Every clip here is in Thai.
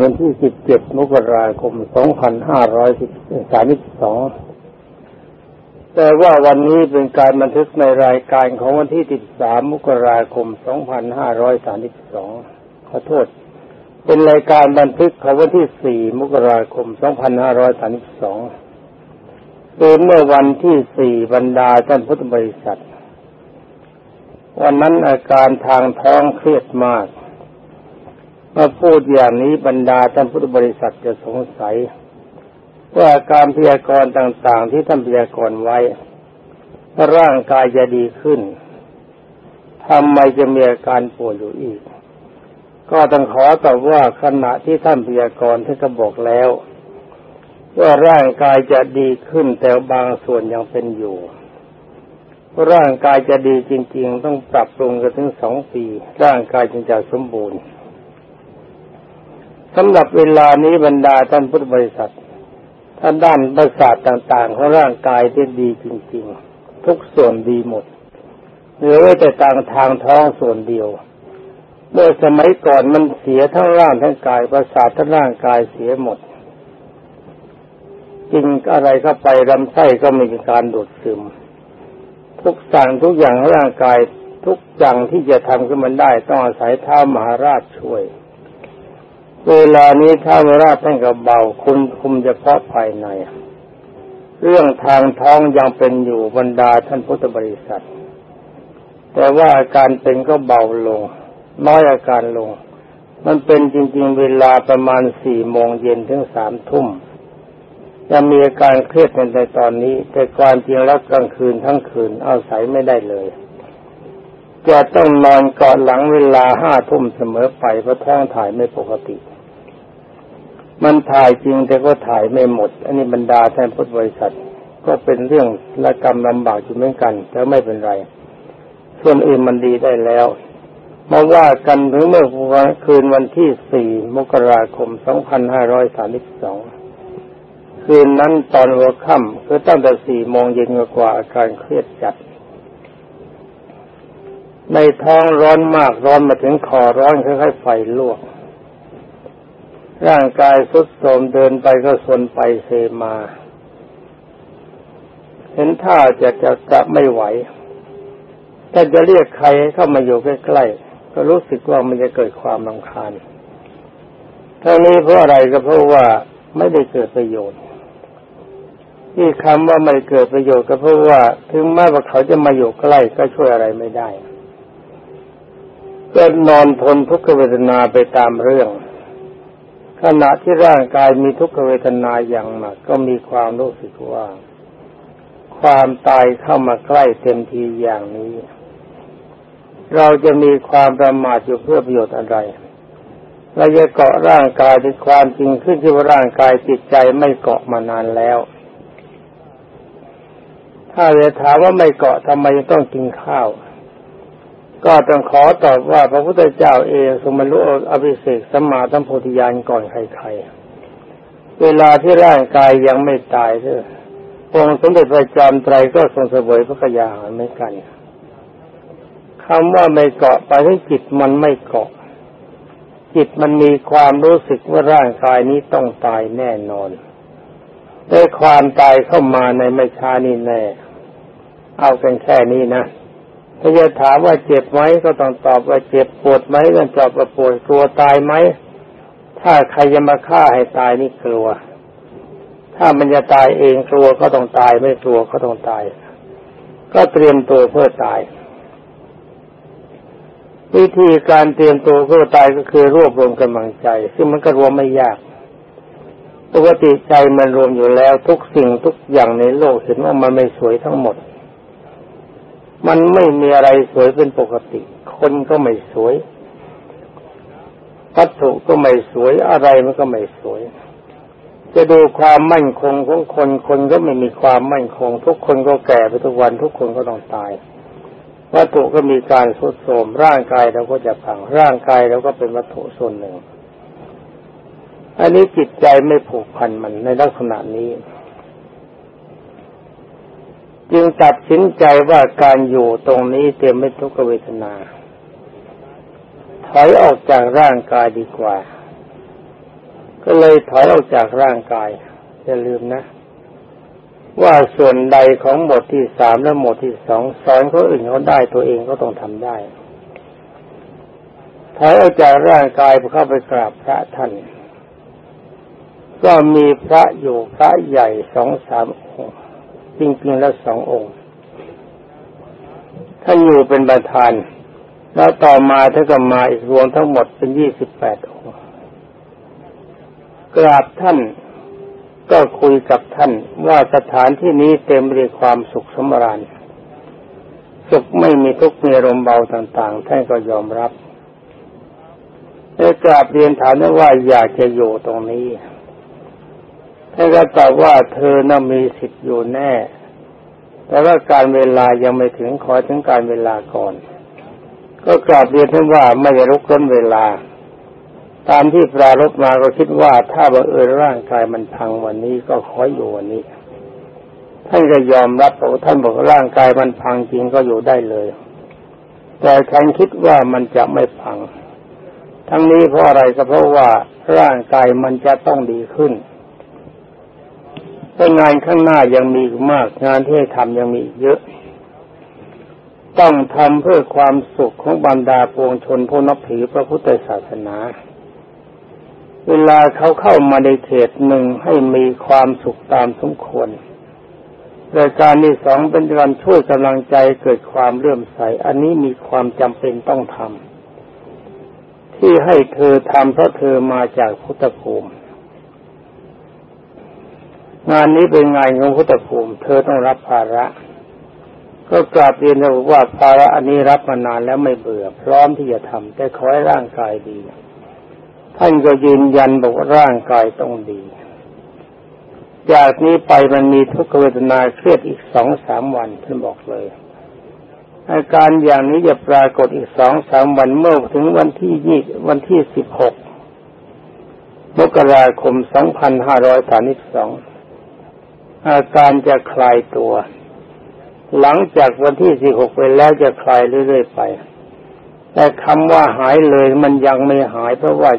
วันที่ 17 มกราคม 2532 แต่ว่าวันนี้เป็นการบันทึกในรายการของวันที่ 13 มกราคม 2532 ขอโทษ เป็นรายการบันทึกของวันที่ 4 มกราคม 2532เป็นเมื่อวันที่ 4 บรรดาท่านพุทธบริษัท วันนั้นอาการทางท้องเครียดมาก มาพูดอย่างนี้บรรดาท่านพุทธบริษัทจะสงสัย ว่าการพยากรณ์ต่าง ๆ ที่ท่านพยากรณ์ไว้ร่างกายจะดีขึ้นทำไมจะมีอาการป่วยอยู่อีก ก็ต้องขอตอบว่าขณะที่ท่านพยากรณ์ท่านก็บอกแล้ว ว่าร่างกายจะดีขึ้นแต่บางส่วนยังเป็นอยู่ ร่างกายจะดีจริง ๆ ต้องปรับปรุงกันถึงสองปี ร่างกายจึงจะสมบูรณ์ สำหรับเวลานี้บรรดาท่านพุทธบริษัทท่านด้านประสาทต่างๆของร่างกายที่ดีจริง ๆ ทุกส่วนดีหมดเหลือไว้แต่ต่างทางท้องส่วนเดียว เมื่อสมัยก่อนมันเสียทั้งร่างทั้งกายประสาททั้งร่างกายเสียหมดกินอะไรเข้าไปลำไส้ก็มีการดูดซึม ทุกสั่งทุกอย่างร่างกายทุกอย่างที่จะทำขึ้นมันได้ ต้องอาศัยท้ามหาราชช่วย เวลานี้ท้าวราชท่านก็เบาคุณคุมเฉพาะภายใน เรื่องทางท้องยังเป็นอยู่บรรดาท่านพุทธบริษัท แต่ว่าอาการเป็นก็เบาลง น้อยอาการลง มันเป็นจริง ๆ เวลาประมาณสี่โมงเย็นถึงสามทุ่มจะมีอาการเครียดในตอนนี้ แต่ความจริงแล้วกลางคืนทั้งคืนเอาศัยไม่ได้เลยจะต้องนอนก่อนหลังเวลาห้าทุ่มเสมอไปเพราะท้องถ่ายไม่ปกติ มันถ่ายจริงแต่ก็ถ่ายไม่หมด อันนี้บรรดาแทนพุทธบริษัท ก็เป็นเรื่องละกรรมลำบากอยู่เหมือนกันแต่ไม่เป็นไร ส่วนอื่นมันดีได้แล้วมาว่ากันถึงเมื่อวันคืนวันที่สี่มกราคมสองพันห้าร้อยสามสิบสองคืนนั้นตอนหัวค่ำคือตั้งแต่สี่โมงเย็นกว่าอาการเครียดจัด ในท้องร้อนมากร้อนมาถึงคอร้อนคล้ายๆไฟลวก ร่างกายสุดโทรมเดินไปก็สนไปเซมา เห็นท่าจะจะจะไม่ไหว ถ้าจะเรียกใครเข้ามาอยู่ใกล้ๆ ก็รู้สึกว่ามันจะเกิดความรำคาญทั้งนี้เพราะอะไรก็เพราะว่าไม่ได้เกิดประโยชน์ที่คำว่าไม่เกิดประโยชน์ก็เพราะว่า ถึงแม้ว่าเขาจะมาอยู่ใกล้ก็ช่วยอะไรไม่ได้ก็นอนทนทุกขเวทนาไปตามเรื่อง ขณะที่ร่างกายมีทุกขเวทนาอย่างหนักก็มีความรู้สึกว่า ความตายเข้ามาใกล้เต็มทีอย่างนี้ เราจะมีความประมาทอยู่เพื่อประโยชน์อะไรเราจะเกาะร่างกายเป็นความจริงขึ้นที่ว่าร่างกายจิตใจไม่เกาะมานานแล้ว ถ้าจะถามว่าไม่เกาะทำไมต้องกินข้าว ก็ต้องขอตอบว่าพระพุทธเจ้าเองสมรู้อภิเศกสัมมาสัมโพธิญาณก่อนใครๆ เวลาที่ร่างกายยังไม่ตายเถอะองค์สมเด็จพระจอมไตรก็ทรงเสวยพระกยาหารไม่กันคำว่าไม่เกาะไปที่จิตมันไม่เกาะ จิตมันมีความรู้สึกว่าร่างกายนี้ต้องตายแน่นอนได้ความตายเข้ามาในไม่ช้านี่แน่ เอากันแค่นี้นะ ถ้าจะถามว่าเจ็บไหมก็ต้องตอบว่าเจ็บปวดไหมก็ตอบว่าปวดกลัวตายไหมถ้าใครจะมาฆ่าให้ตายนี่กลัว ถ้ามันจะตายเองกลัวก็ต้องตายไม่กลัวก็ต้องตาย ก็เตรียมตัวเพื่อตาย วิธีการเตรียมตัวเพื่อตายก็คือรวบรวมกำลังใจ ซึ่งมันก็รวมไม่ยากปกติใจมันรวมอยู่แล้วทุกสิ่งทุกอย่างในโลกเห็นว่ามันไม่สวยทั้งหมด มันไม่มีอะไรสวยเป็นปกติ คนก็ไม่สวยวัตถุก็ไม่สวยอะไรมันก็ไม่สวย จะดูความมั่นคงของคนคนก็ไม่มีความมั่นคง ทุกคนก็แก่ไปทุกวัน ทุกคนก็ต้องตาย วัตถุก็มีการสุดโทมร่างกายเราก็จะพังร่างกายเราก็เป็นวัตถุส่วนหนึ่ง อันนี้จิตใจไม่ผูกพันมันในลักษณะนี้ จึงตัดสินใจว่าการอยู่ตรงนี้เต็มไปทุกเวทนา ถอยออกจากร่างกายดีกว่า ก็เลยถอยออกจากร่างกายอย่าลืมนะ ว่าส่วนใดของหมดที่สามและหมดที่สองสอนเขาอื่นเขาได้ตัวเองก็ต้องทำได้ถอยออกจากร่างกายเข้าไปกราบพระท่านก็มีพระอยู่พระใหญ่สองสามองค์ จริงๆแล้วสององค์ท่านอยู่เป็นประธาน แล้วต่อมาท่านก็มาอีกรวมทั้งหมดเป็นยี่สิบแปดองค์กราบท่านก็คุยกับท่านว่าสถานที่นี้เต็มไปด้วยความสุขสมราญสุขไม่มีทุกข์มีลมเบาต่างๆ ท่านก็ยอมรับได้กราบเรียนถามว่าอยากจะอยู่ตรงนี้ ท่านก็ตอบว่าเธอน่ามีสิทธิ์อยู่แน่ แต่ว่าการเวลายังไม่ถึงขอถึงการเวลาก่อน ก็กราบเรียนท่านว่าไม่ได้รุกร้นเวลา ตามที่ปรารบมาก็คิดว่าถ้าบังเอิญร่างกายมันพังวันนี้ก็ขออยู่วันนี้ท่านก็ยอมรับบอท่านบอกร่างกายมันพังจริงก็อยู่ได้เลย แต่ฉันคิดว่ามันจะไม่พัง ทั้งนี้เพราะอะไรก็เพราะว่าร่างกายมันจะต้องดีขึ้น แต่งานข้างหน้ายังมีมาก งานที่ให้ทำยังมีเยอะ ต้องทำเพื่อความสุขของบรรดาปวงชนผู้นับถือพระพุทธศาสนา เวลาเขาเข้ามาในเขตหนึ่งให้มีความสุขตามสมควรรายการที่สองเป็นการช่วยกำลังใจเกิดความเลื่อมใส อันนี้มีความจำเป็นต้องทำที่ให้เธอทำเพราะเธอมาจากพุทธภูมิ งานนี้เป็นงานของพุทธภูมิ เธอต้องรับภาระ ก็กราบเรียนว่าภาระอันนี้รับมานานแล้วไม่เบื่อ พร้อมที่จะทำแต่ขอให้ร่างกายดี ท่านก็ยืนยันบอกว่าร่างกายต้องดีจากนี้ไปมันมีทุกขเวทนาเครียดอีกสองสามวันท่านบอกเลย อาการอย่างนี้จะปรากฏอีกสองสามวันเมื่อถึงวันที่ยี่วันที่สิบหกมกราคมสองพันห้าร้อยสามสิบสอง อาการจะคลายตัว หลังจากวันที่สี่หกไปแล้วจะคลายเรื่อยๆไป แต่คำว่าหายเลยมันยังไม่หายเพราะว่า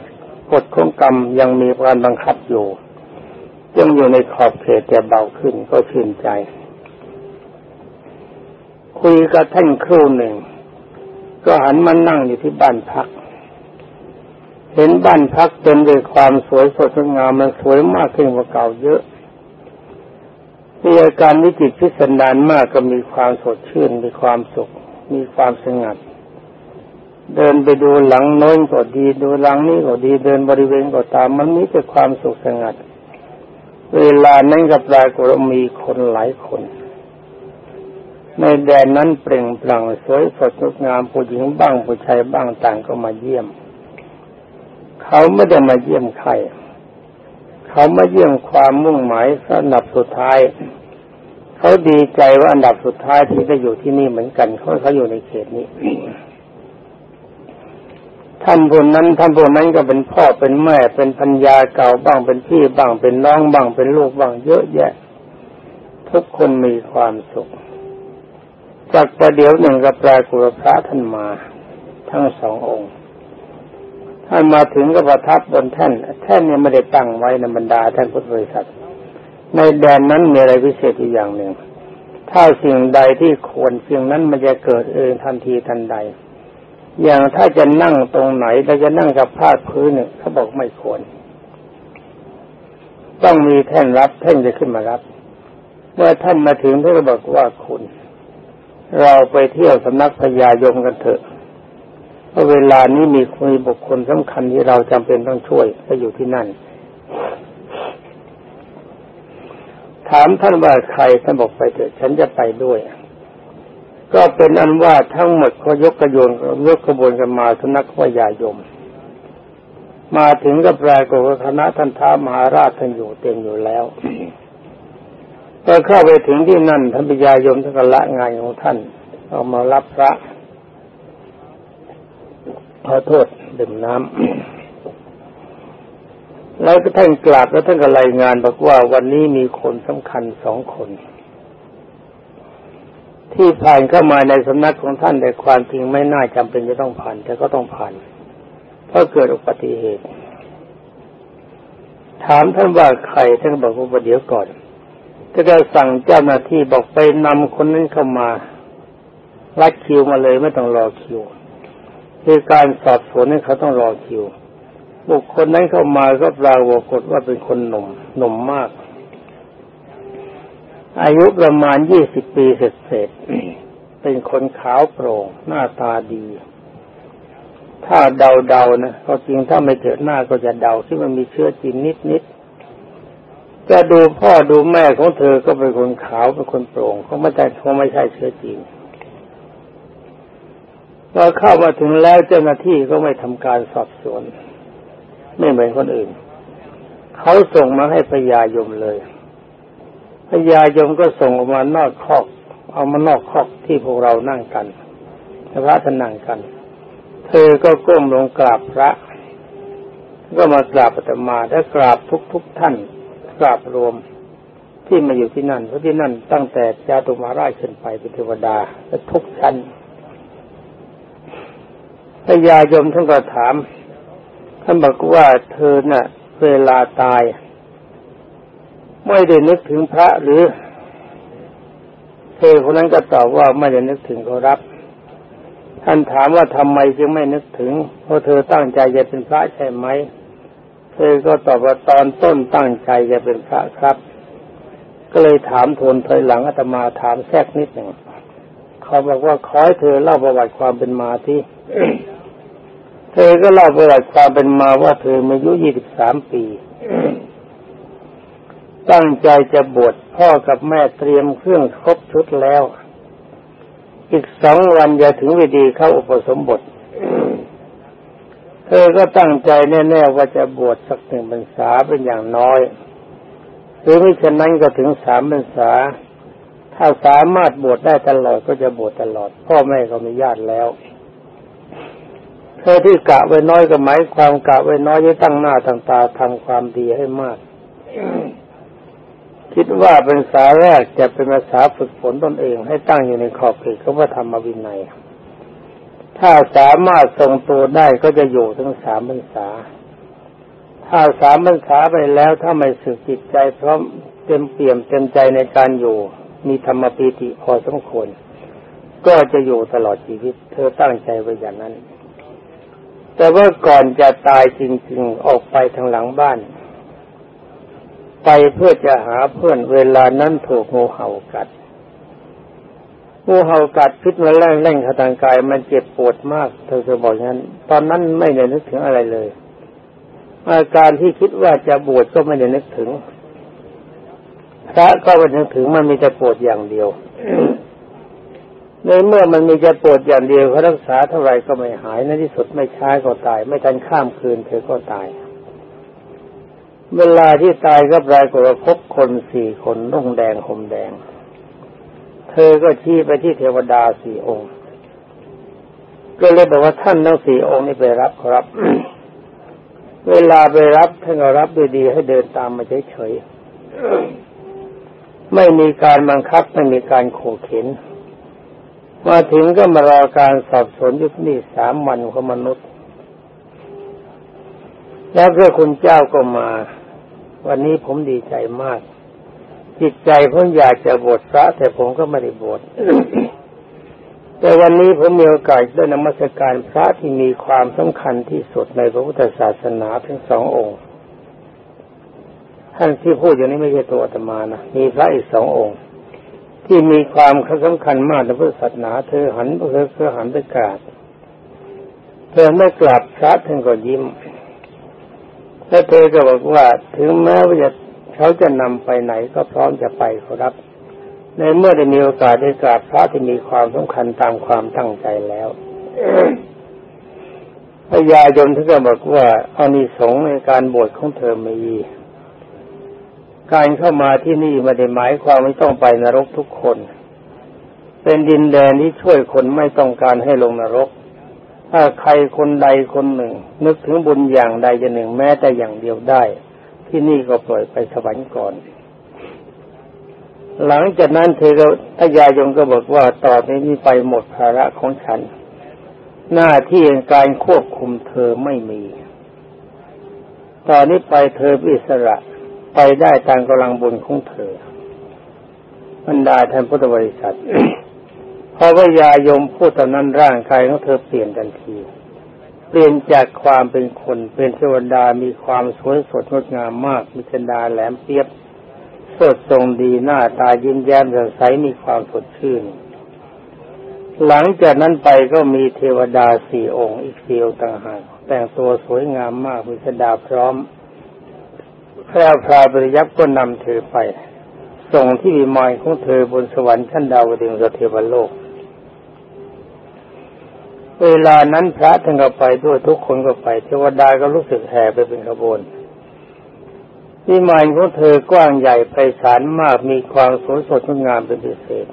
กฎของกรรมยังมีการบังคับอยู่ยังอยู่ในขอบเขตจะเบาขึ้นก็ชื่นใจ คุยกับท่านครู่หนึ่ง ก็หันมานั่งอยู่ที่บ้านพัก เห็นบ้านพักเต็มด้วยความสวยสดงามมันสวยมากขึ้นกว่าเก่าเยอะ มีอาการวิจิตพิสดารมากก็มีความสดชื่น มีความสุข มีความสงัด เดินไปดูหลังโน้นก็ดี ดูหลังนี้ก็ดี เดินบริเวณก็ตาม มันมีแต่ความสุขสงัด เวลานั้นกับปรากฏมีคนหลายคน ในแดนนั้นเปล่งปลั่งสวยสดงดงามผู้หญิงบ้างผู้ชายบ้างต่างก็มาเยี่ยม เขาไม่ได้มาเยี่ยมใคร เขามาเยี่ยมความมุ่งหมายอันดับสุดท้าย เขาดีใจว่าอันดับสุดท้ายที่ได้อยู่ที่นี่เหมือนกันเขาเขาอยู่ในเขตนี้ท่านผู้นั้นท่านผู้นั้นก็เป็นพ่อเป็นแม่เป็นพัญญาเก่าบ้างเป็นพี่บ้างเป็นน้องบ้างเป็นลูกบ้างเยอะแยะ ทุกคนมีความสุขจากประเดี๋ยวหนึ่งก็แปลกุรพระท่านมา ทั้งสององค์ ท่านมาถึงก็ประทับบนแท่น แท่นเนี่ยไม่ได้ตั้งไว้ในบรรดาท่านพุทธบริษัท ในแดนนั้นมีอะไรพิเศษอีกอย่างหนึ่ง ถ้าสิ่งใดที่ควรสิ่งนั้นมันจะเกิดเองทันทีทันใด อย่างถ้าจะนั่งตรงไหนเราจะนั่งกับผ้าพื้นเนี่ยเขาบอกไม่ควร ต้องมีแท่นรับแท่นจะขึ้นมารับ เมื่อท่านมาถึงท่านก็บอกว่าคุณ เราไปเที่ยวสำนักพญายมกันเถอะ ราะเวลานี้มีคุยบุคคลสำคัญที่เราจำเป็นต้องช่วยไปอยู่ที่นั่น ถามท่านว่าใครท่านบอกไปเถอะฉันจะไปด้วย ก็เป็นอันว่าทั้งหมดเขายกกระโยนยกกระบวนกันมาสนักว่ายายม มาถึงก็แปลกว่าคณะท่านท้ามหาราชท่านอยู่เต็มอยู่แล้วก็เข้าไปถึงที่นั่นท่านปิยายมท่านก็ละงานของท่าน เอามารับพระ ขอโทษดื่มน้ำแล้วก็ท่านกราบแล้วท่านก็รายงานบอกว่าวันนี้มีคนสำคัญสองคน ที่ผ่านเข้ามาในสำนักของท่านแต่ความจริงไม่น่าจำเป็นจะต้องผ่าน แต่ก็ต้องผ่าน เพราะเกิดอุบัติเหตุ ถามท่านว่าใครท่านบอกว่าเดี๋ยวก่อนก็จะสั่งเจ้าหน้าที่บอกไปนำคนนั้นเข้ามารัดคิวมาเลยไม่ต้องรอคิว คือการสอบสวนนี่เขาต้องรอคิว บุคคลนั้นเข้ามาก็ปรากฏว่าเป็นคนหนุ่มหนุ่มมาก อายุประมาณยี่สิบปีเศษเป็นคนขาวโปร่ง หน้าตาดี ถ้าเดาๆนะก็จริงถ้าไม่เจอหน้าก็จะเดาที่มันมีเชื้อจีนนิดๆจะดูพ่อดูแม่ของเธอก็เป็นคนขาวเป็นคนโปร่งเขาไม่ใช่เขาไม่ใช่เชื้อจีน พอเข้ามาถึงแล้วเจ้าหน้าที่ก็ไม่ทำการสอบสวน ไม่เหมือนคนอื่น เขาส่งมาให้พญายมเลยพญายมก็ส่งออกมานอกคอก เอามานอกคอกที่พวกเรานั่งกันพระท่านนั่งกัน เธอก็ก้มลงกราบพระ ก็มากราบอาตมาถ้ากราบทุกทุกท่าน กราบรวมที่มาอยู่ที่นั่นเพราะที่นั่นตั้งแต่จาตุมาราชขึ้นไปเป็นเทวดาและทุกชั้น พญายมท่านก็ถามท่านบอกว่าเธอน่ะ เวลาตาย ไม่ได้นึกถึงพระหรือ เธอคนนั้นก็ตอบว่าไม่ได้นึกถึงเขารับ ท่านถามว่าทำไมจึงไม่นึกถึง เพราะเธอตั้งใจจะเป็นพระใช่ไหม เธอก็ตอบว่าตอนต้นตั้งใจจะเป็นพระครับ ก็เลยถามทวนถอยหลังอาตมาถามแทรกนิดหนึ่งเขาบอกว่าขอให้เธอเล่าประวัติความเป็นมาที่ เธอก็เล่าประวัติความเป็นมาว่าเธออายุยี่สิบสามปี ตั้งใจจะบวชพ่อกับแม่เตรียมเครื่องครบชุดแล้ว อีกสองวันจะถึงวิธีเข้าอุปสมบท เธอก็ตั้งใจแน่ๆว่าจะบวชสักหนึ่งพรรษาเป็นอย่างน้อยหรือไม่เช่นนั้นก็ถึงสามพรรษาถ้าสามารถบวชได้ตลอดก็จะบวชตลอด พ่อแม่ก็ไมีญาติแล้ว เธอที่กะไว้น้อยก็หมายความกะไว้น้อยจะตั้งหน้าตั้งตาทำความดีให้มาก คิดว่าเป็นสาแรกจะเป็นภาษาฝึกฝนตนเองให้ตั้งอยู่ในขอบเขตเขาว่าธรรมวินัยถ้าสามารถทรงตัวได้ก็จะอยู่ทั้งสามพรรษา ถ้าสามพรรษาไปแล้วถ้าไม่สึกจิตใจพร้อมเต็มเปี่ยมเต็มใจในการอยู่ มีธรรมปีติพอสมควรก็จะอยู่ตลอดชีวิต เธอตั้งใจไว้อย่างนั้น แต่ว่าก่อนจะตายจริงๆออกไปทางหลังบ้าน ไปเพื่อจะหาเพื่อนเวลานั้นถูกงูเห่ากัดงูเห่ากัดพิษมันแรงแรงทางกายมันเจ็บปวดมากเธอจะบอกงั้น ตอนนั้นไม่ได้นึกถึงอะไรเลย อาการที่คิดว่าจะบวชก็ไม่ได้นึกถึงพระก็ไม่นึกถึงมันมีแต่ปวดอย่างเดียว ในเมื่อมันมีจะปวดอย่างเดียวเขารักษาเท่าไรก็ไม่หายในที่สุดไม่ช้าก็ตาย ไม่ทันข้ามคืนเธอก็ตาย เวลาที่ตายก็ปรายกฏว่าพบคนสี่คนนุ่งแดงห่มแดง เธอก็ชี้ไปที่เทวดาสี่องค์ก็เลยบอกว่าท่านทั้งสี่องค์นี้ไปรับครับ เวลาไปรับท่านก็รับด้วยดีให้เดินตามมาเฉยๆไม่มีการบังคับไม่มีการโขเข็น มาถึงก็มารอการสอบสวนยุคนี้สามวันของมนุษย์ แล้วเพระคุณเจ้าก็มา วันนี้ผมดีใจมาก จิตใจผมอยากจะบวชพระ แต่ผมก็ไม่ได้บวชแต่วันนี้ผมมีโอกาสได้นมัสการพระที่มีความสำคัญที่สุดในพระพุทธศาสนาทั้งสององค์ท่านที่พูดอย่างนี้ไม่ใช่ตัวอาตมานะมีพระอีกสององค์ ที่มีความสำคัญมากในพุทธศาสนา เธอหันเธอเธอหันไปกราบเธอไม่กราบพระท่านก็ยิ้มแล้วเธอก็บอกว่าถึงแม้ว่าจะเขาจะนำไปไหนก็พร้อมจะไปครับ ในเมื่อได้มีโอกาสได้กราบพระที่มีความสำคัญตามความตั้งใจแล้วพระยายมท่านก็บอกว่าอานิสงส์ในการบวชของเธอมี การเข้ามาที่นี่ไม่ได้หมายความไม่ต้องไปนรกทุกคน เป็นดินแดนที่ช่วยคนไม่ต้องการให้ลงนรก ถ้าใครคนใดคนหนึ่ง นึกถึงบุญอย่างใดอย่างหนึ่งแม้แต่อย่างเดียวได้ ที่นี่ก็ปล่อยไปสวรรค์ก่อน หลังจากนั้นเธอก็ทยายงก็บอกว่าต่อไปนี้ไปหมดภาระของฉัน หน้าที่การควบคุมเธอไม่มี ตอนนี้ไปเธออิสระ ไปได้ตามกำลังบุญของเธอบรรดาท่านพุทธบริษัทพอว่ายายมพูดตอนนั้นร่างกายของเธอเปลี่ยนทันที เปลี่ยนจากความเป็นคนเป็นเทวดามีความสวยสดงดงามมาก มีชนดาแหลมเปียบ สดทรงดีหน้าตายิ้มแย้มสดใสมีความสดชื่น หลังจากนั้นไปก็มีเทวดาสี่องค์อีกสี่องค์ต่างหากแต่งตัวสวยงามมากมีชดาพร้อม พระพราบริยับก็นำเธอไป ส่งที่วิมานของเธอบนสวรรค์ชั้นดาวดึงสเทวโลก เวลานั้นพระท่านก็ไปด้วยทุกคนก็ไปเทวดาก็รู้สึกแห่ไปเป็นขบวนวิมานของเธอกว้างใหญ่ไพศาลมากมีความสวยสดงดงามเป็นพิเศษ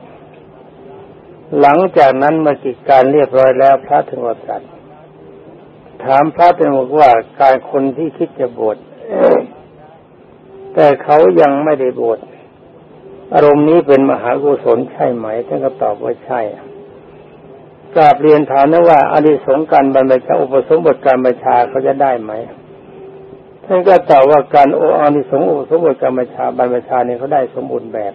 หลังจากนั้นมากิจการเรียบร้อยแล้วพระถึงวัดถามพระเป็นบอกว่าการคนที่คิดจะบวช แต่เขายังไม่ได้บวชอารมณ์นี้เป็นมหากุศลใช่ไหมท่านก็ตอบว่าใช่กราบเรียนถามนะว่าอนิสงส์การบรรพชาอุปสมบทการบรรชาเขาจะได้ไหมท่านก็ตอบว่าการโออานิสงส์อุปสมบทการบรรชาบรรพชาเนี่ยเขาได้สมบูรณ์แบบ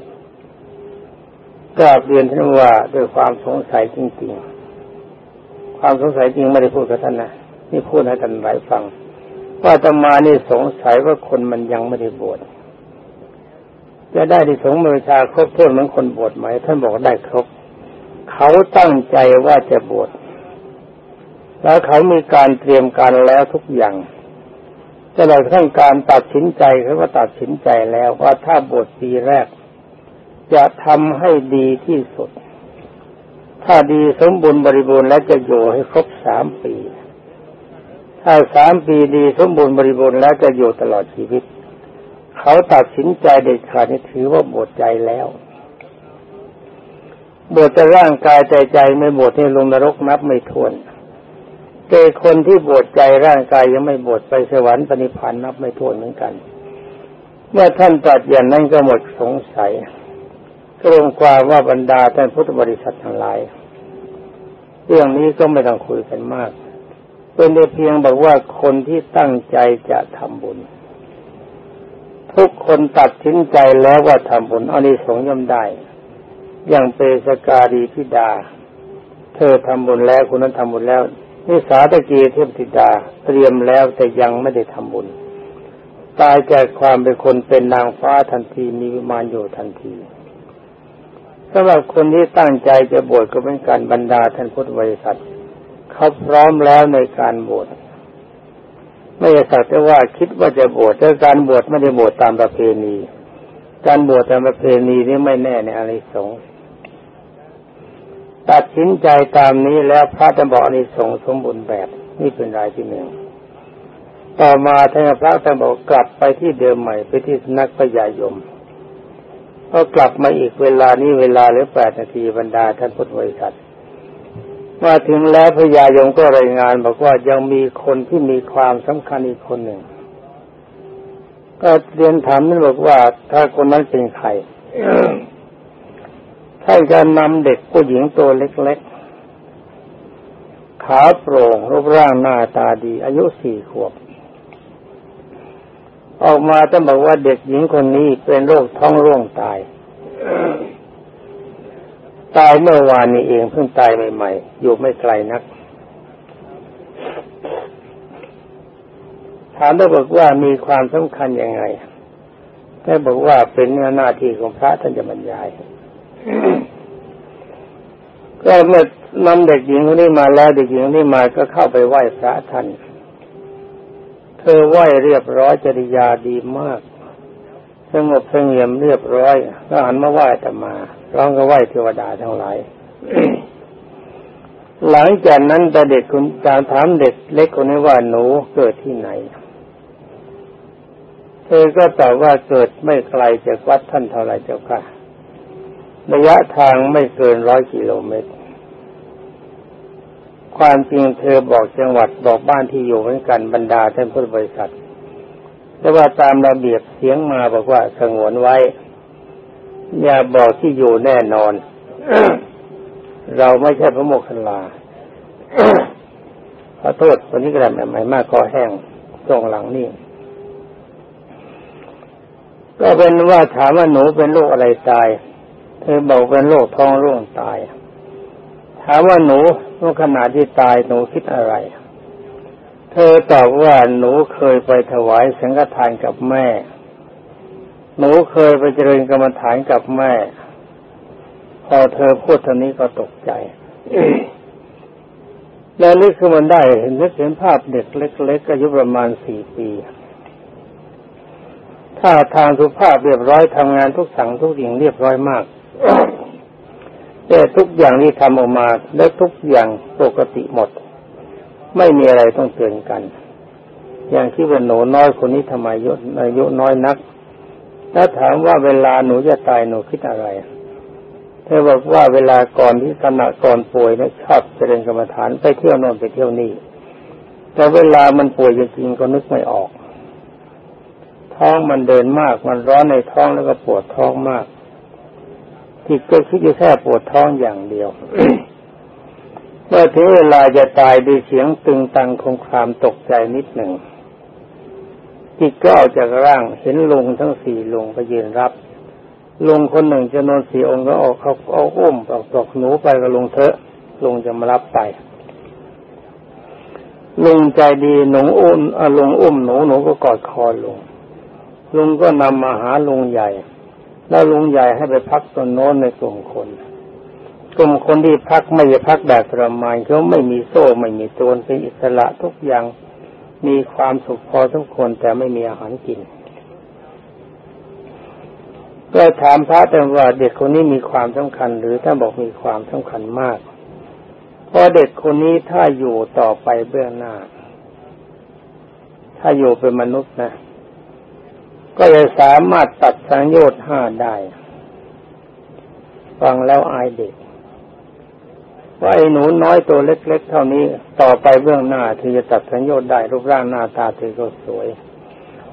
กราบเรียนท่านว่าด้วยความสงสัยจริง ๆ ความสงสัยจริงไม่ได้พูดกับท่านนะนี่พูดให้ท่านหลายฟัง ว่าตมานี่สงสัยว่าคนมันยังไม่ได้บวชจะได้ที่สงมือชาครบถ้วนเหมือนคนบวชไหมท่านบอกได้ครบ เขาตั้งใจว่าจะบวชแล้วเขามีการเตรียมการแล้วทุกอย่างตลอดทั้งการตัดสินใจเขาก็ตัดสินใจแล้วว่าถ้าบวชปีแรก จะทำให้ดีที่สุด ถ้าดีสมบูรณ์บริบูรณ์แล้วจะอยู่ให้ครบสามปี ถ้าสามปีดีสมบูรณ์บริบูรณ์แล้วจะอยู่ตลอดชีวิต เขาตัดสินใจเด็ดขาดนี่ถือว่าบวชใจแล้วบวชแต่ร่างกายใจใจไม่บวชในลงนรกนับไม่ถ้วนแต่คนที่บวชใจร่างกายยังไม่บวชไปสวรรค์ปณิพันธ์นับไม่ถ้วนเหมือนกัน เมื่อท่านตัดอย่างนั้นก็หมดสงสัยกรวมความว่าบรรดาท่านพุทธบริษัททั้งหลาย เรื่องนี้ก็ไม่ต้องคุยกันมาก เป็นได้เพียงบอกว่าคนที่ตั้งใจจะทำบุญ ทุกคนตัดสินใจแล้วว่าทำบุญอันนี้สงย่อมได้ อย่างเปสการีพิดา เธอทำบุญแล้วคนนั้นทำบุญแล้วนิสาตะกีเทพธิดาเตรียมแล้วแต่ยังไม่ได้ทำบุญตายจากความเป็นคนเป็นนางฟ้าทันทีมีวิมานอยู่ทันทีสำหรับคนที่ตั้งใจจะบวชก็เป็นการบรรดาท่านพุทธบริษัท เขาพร้อมแล้วในการบวชไม่ใช่สักแต่ว่าคิดว่าจะบวชแต่การบวชไม่ได้บวชตามประเพณี การบวชตามประเพณีนี่ไม่แน่ในอริสงตัดสินใจตามนี้แล้วพระจะบอกอนิสงส์สมบูรณ์แบบนี่เป็นรายที่หนึ่งต่อมาท่านพระจะบอกกลับไปที่เดิมใหม่ไปที่นักพยายมก็กลับมาอีกเวลานี้เวลาหรือแปดนาทีบรรดาท่านพุทธบริษัท มาถึงแล้วพญายมก็รายงานบอกว่ายังมีคนที่มีความสำคัญอีกคนหนึ่ง ก็เรียนถามนั่นบอกว่า ถ้าคนนั้นเป็นใครท่านจะนำเด็กผู้หญิงตัวเล็กๆ ขาโปร่งรูปร่างหน้าตาดี อายุสี่ขวบ ออกมาจะบอกว่าเด็กหญิงคนนี้เป็นโรคท้องร่วงตาย ตายเมื่อวานนี้เองเพิ่งตายใหม่ๆ อยู่ไม่ไกลนัก ถามได้บอกว่ามีความสำคัญยังไง ได้บอกว่าเป็นหน้าที่ของพระท่านจะบรรยาย ก็เมื่อนำเด็กหญิงคนนี้มาแล้วเด็กหญิงคนนี้มาก็เข้าไปไหว้พระท่าน เธอไหว้เรียบร้อยจริยาดีมาก สงบเสงี่ยมเรียบร้อยก็หันมาไหว้ธรรมา ร้องก็ไหว้เทวดาทั้งหลาย หลังจากนั้นแต่เด็กคุณการถามเด็กเล็กคนนี้ว่าหนูเกิดที่ไหน เธอก็ตอบว่าเกิดไม่ไกลจากวัดท่านเท่าไรเจ้าค่ะ ระยะทางไม่เกินร้อยกิโลเมตร ความจริงเธอบอกจังหวัดบอกบ้านที่อยู่เหมือนกันบรรดาท่านผู้บริษัทแต่ว่าตามระเบียบเสียงมาบอกว่าสงวนไว้ อย่าบอกที่อยู่แน่นอน เราไม่ใช่พระโมคคัลลาขอโทษวันนี้กระดาษใหม่มากคอแห้งตรงหลังนี่ ก็เป็นว่าถามว่าหนูเป็นโรคอะไรตาย เธอบอกเป็นโรคท้องร่วงตาย ถามว่าหนูเมื่อขณะที่ตายหนูคิดอะไร เธอตอบว่าหนูเคยไปถวายสังฆทานกับแม่ หนูเคยไปเจริญกรรมฐานกับแม่ พอเธอพูดท่านี้ก็ตกใจแล้วนึกขึ้นมันได้เห็นนึกเห็นภาพเด็กเล็กๆอายุประมาณสี่ปีถ้าทางสุภาพเรียบร้อยทำงานทุกสั่งทุกอย่างเรียบร้อยมากแต่ทุกอย่างที่ทำออกมาและทุกอย่างปกติหมด ไม่มีอะไรต้องเตือนกัน อย่างที่ว่าหนูน้อยคนนี้ทำไมอายุน้อยนัก ถ้าถามว่าเวลาหนูจะตายหนูคิดอะไร เธอบอกว่าเวลาก่อนที่ขณะก่อนป่วยนะชอบเจริญกรรมฐานไปเที่ยวโน่นไปเที่ยวนี่ แต่เวลามันป่วยจริงๆก็นึกไม่ออก ท้องมันเดินมาก มันร้อนในท้องแล้วก็ปวดท้องมากจิตก็คิดอยู่แค่ปวดท้องอย่างเดียวเมื่อถึงเวลาจะตายด้วยเสียงตึงตังคงครามตกใจนิดหนึ่ง จิตก็ออกจากร่างเห็นลุงทั้งสี่ลุงไปยืนรับลุงคนหนึ่งจะนอนสี่องค์ก็ออกเขาเอาอุ้มออกตอกหนูไปกับลุงเถอะลุงจะมารับไปลุงใจดีหนูอุ้มลุงอุ้มหนูหนูก็กอดคอลุงลุงก็นำมาหาลุงใหญ่ แล้วลุงใหญ่ให้ไปพักตนโน้นในกลุ่มคน กลุ่มคนที่พักไม่จะพักแบบประมาณเขาไม่มีโซ่ไม่มีโจรเป็นอิสระทุกอย่าง มีความสุขพอทุกคนแต่ไม่มีอาหารกิน ก็ถามพระแต่ว่าเด็กคนนี้มีความสำคัญ หรือถ้าบอกมีความสำคัญมาก เพราะเด็กคนนี้ถ้าอยู่ต่อไปเบื้องหน้า ถ้าอยู่เป็นมนุษย์นะ ก็จะสามารถตัดสังโยชน์ห้าได้ ฟังแล้วอายเด็ก ว่าไอ้หนูน้อยตัวเล็ก ๆ เท่านี้ต่อไปเบื้องหน้าเธอจะตัดสังโยชน์ได้รูปร่างหน้าตาเธอก็สวย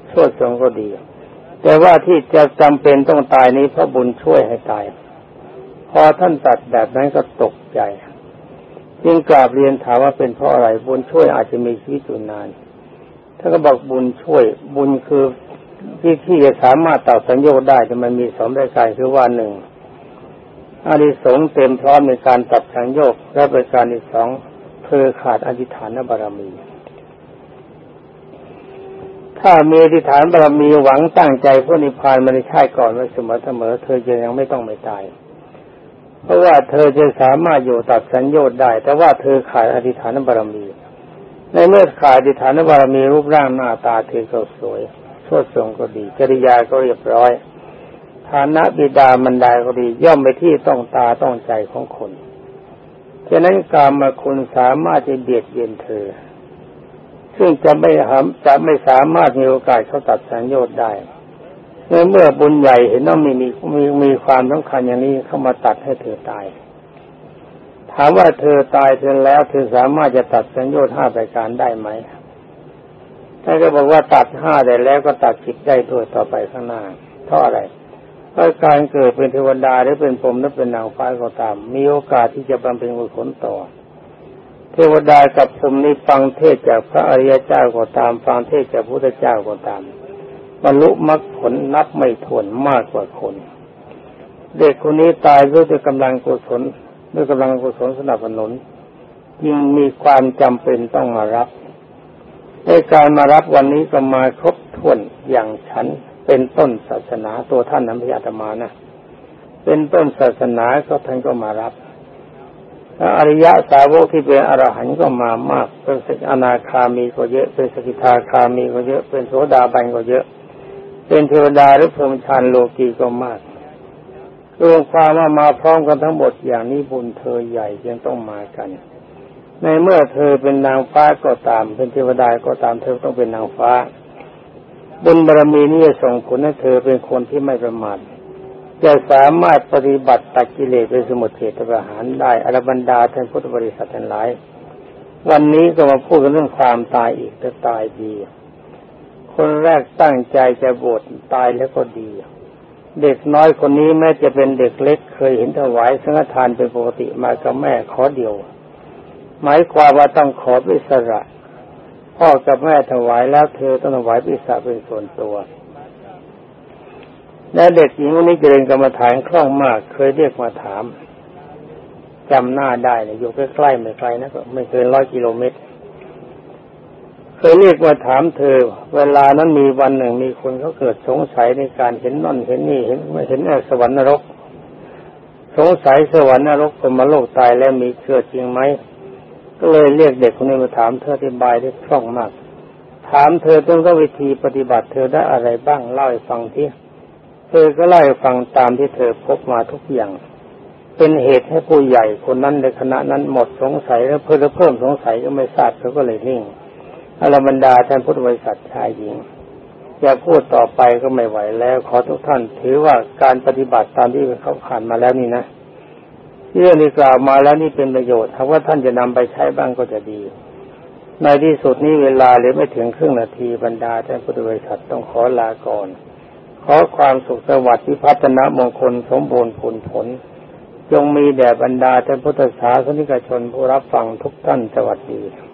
โชดทรงก็ดี แต่ว่าที่จะจำเป็นต้องตายนี้เพราะบุญช่วยให้ตาย พอท่านตัดแบบนั้นก็ตกใจจึงกราบเรียนถามว่าเป็นเพราะอะไรบุญช่วยอาจจะมีชีวิตอยู่นานท่านก็บอกบุญช่วย บุญคือที่ที่จะสามารถตัดสัญญาได้แต่มันมีสองรายการคือว่าหนึ่ง อานิสงส์เต็มพร้อมในการตัดสัญญาและประการที่สองเธอขาดอธิษฐานบารมี ถ้ามีอธิษฐานบารมีหวังตั้งใจพระนิพพานมาในชาติก่อนไว้เสมอเสมอเธอจะยังไม่ต้องไม่ตาย เพราะว่าเธอจะสามารถอยู่ตัดสัญญาได้ แต่ว่าเธอขาดอธิษฐานบารมี ในเมื่อขาดอธิษฐานบารมีรูปร่างหน้าตาเธอก็สวยสดทรงก็ดีจริยาก็เรียบร้อย ฐานะบิดามันดาก็ดี ย่อมไปที่ต้องตาต้องใจของคนฉะนั้นกามาคุณสามารถจะเบียดเบียนเธอ ซึ่งจะไม่หาจะไม่สามารถมีโอกาสเข้าตัดสัญญาได้เมื่อเมื่อบุญใหญ่เห็นว่ามีมีมีมีความสำคัญอย่างนี้เข้ามาตัดให้เธอตาย ถามว่าเธอตายเสร็จแล้วเธอสามารถจะตัดสัญญาห้าประการได้ไหมท่านก็บอกว่าตัดห้าได้แล้วก็ตัดสิบได้ด้วยต่อไปข้างหน้าเพราะอะไร เพราการเกิดเป็นเทวดาหรือเป็นพรหมหรือเป็นนางฟ้าก็ตาม มีโอกาสที่จะบำเพ็ญกุศลต่อ เทวดากับผมนี้ฟังเทศจากพระอริยเจ้าก็ตาม ฟังเทศจากพระพุทธเจ้าก็ตามบรรลุมรรคผลนับไม่ถ้วนมากกว่าคน เด็กคนนี้ตายด้วยกำลังกุศลด้วยกำลังกุศลสนับสนุนยิ่งมีความจำเป็นต้องมารับในการมารับวันนี้ก็มาครบถ้วนอย่างฉัน เป็นต้นศาสนาตัวท่านนั้นพระอาตมานะเป็นต้นศาสนาก็ท่านก็มารับอริยะสาวกที่เป็นอรหันต์ก็มามากเป็นสกอนาคามีก็เยอะ เป็นสกิทาคามีก็เยอะ เป็นโสดาบันก็เยอะ เป็นเทวดาหรือพรหมชานโลกีก็มากรวมความว่ามาพร้อมกันทั้งหมดอย่างนี้บุญเธอใหญ่จึงต้องมากัน ในเมื่อเธอเป็นนางฟ้าก็ตาม เป็นเทวดาก็ตามเธอต้องเป็นนางฟ้า บุญบารมีนี้ส่งผลให้เธอเป็นคนที่ไม่ประมาทจะสามารถปฏิบัติตัดกิเลสเป็นสมุทเฉตประหารได้อรบรรดาท่านพุทธบริษัททั้งหลาย วันนี้ก็มาพูดเรื่องความตายอีกจะตายดี คนแรกตั้งใจจะบวชตายแล้วก็ดี เด็กน้อยคนนี้แม้จะเป็นเด็กเล็กเคยเห็นถวายสังฆทานเป็นปกติมากับแม่ขอเดียว หมายความว่าต้องขอพิสระ พ่อกับแม่ถวายแล้วเธอต้องถวายพิสระเป็นส่วนตัว และเด็กหญิงคนนี้เจริญกรรมฐานคล่องมาก เคยเรียกมาถามจำหน้าได้เนี่ยอยู่ใกล้ๆไม่ไกลนะก็ไม่เกินร้อยกิโลเมตร เคยเรียกมาถามเธอ เวลานั้นมีวันหนึ่งมีคนเขาเกิดสงสัยในการเห็นนั่นเห็นนี่เห็นไม่เห็นสวรรค์นรก สงสัยสวรรค์นรกคนมาโลกตายแล้วมีเชื่อจริงไหม ก็เลยเรียกเด็กคนนี้มาถามเธออธิบายได้คล่องมาก ถามเธอต้องก็วิธีปฏิบัติเธอได้อะไรบ้างเล่าให้ฟังที่เธอก็เล่าให้ฟังตามที่เธอพบมาทุกอย่าง เป็นเหตุให้ผู้ใหญ่คนนั้นในคณะนั้นหมดสงสัยแล้วเพิ่มเพิ่มสงสัยก็ไม่ทราบเขาก็เลยนิ่งอรบรรดาท่านพุทธบริษัทชายหญิงอย่าพูดต่อไปก็ไม่ไหวแล้ว ขอทุกท่านถือว่าการปฏิบัติตามที่เขาผ่านมาแล้วนี่นะ เรื่องที่กล่าวมาแล้วนี่เป็นประโยชน์ถ้าว่าท่านจะนำไปใช้บ้างก็จะดี ในที่สุดนี้เวลาเหลือไม่ถึงครึ่งนาทีบรรดาท่านผู้บริษัทต้องขอลาก่อน ขอความสุขสวัสดิ์ที่พัฒนามงคลสมบูรณ์ผลผลจงมีแด่บรรดาท่านพุทธศาสนิกชนผู้รับฟังทุกท่านสวัสดี